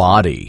body.